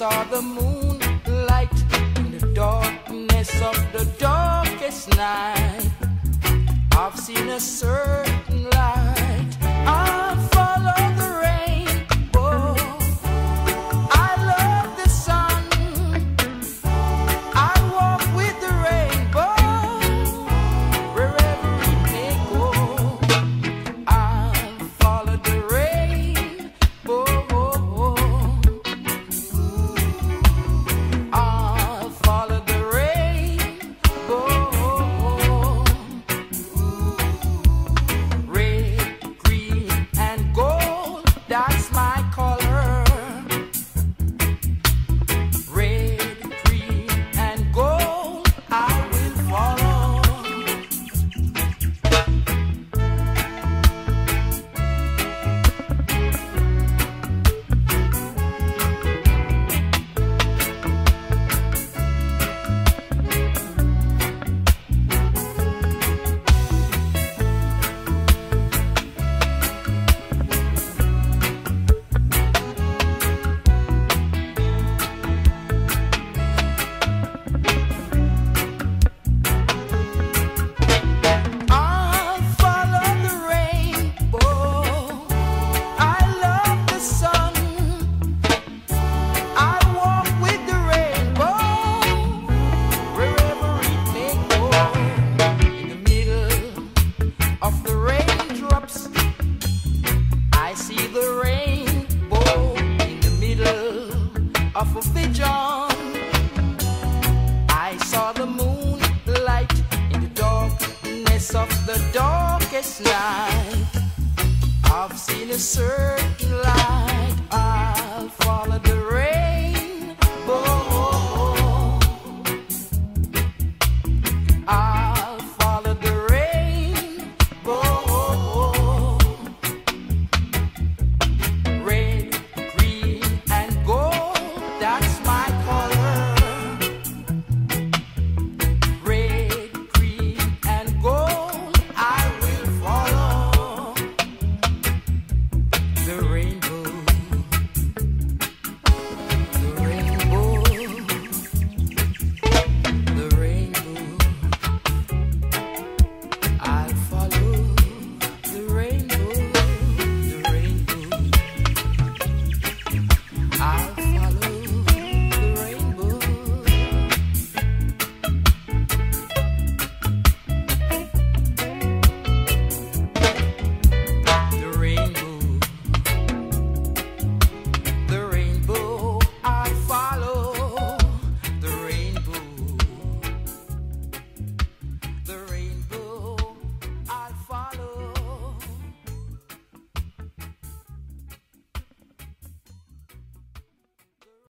saw the moon light in the darkness of the darkest night. I've seen a surge. darkness of the darkest night, I've seen a certain light.